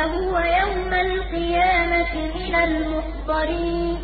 ثُمَّ هُوَ يَوْمَ الْقِيَامَةِ مِنَ الْمُحْضَرِينَ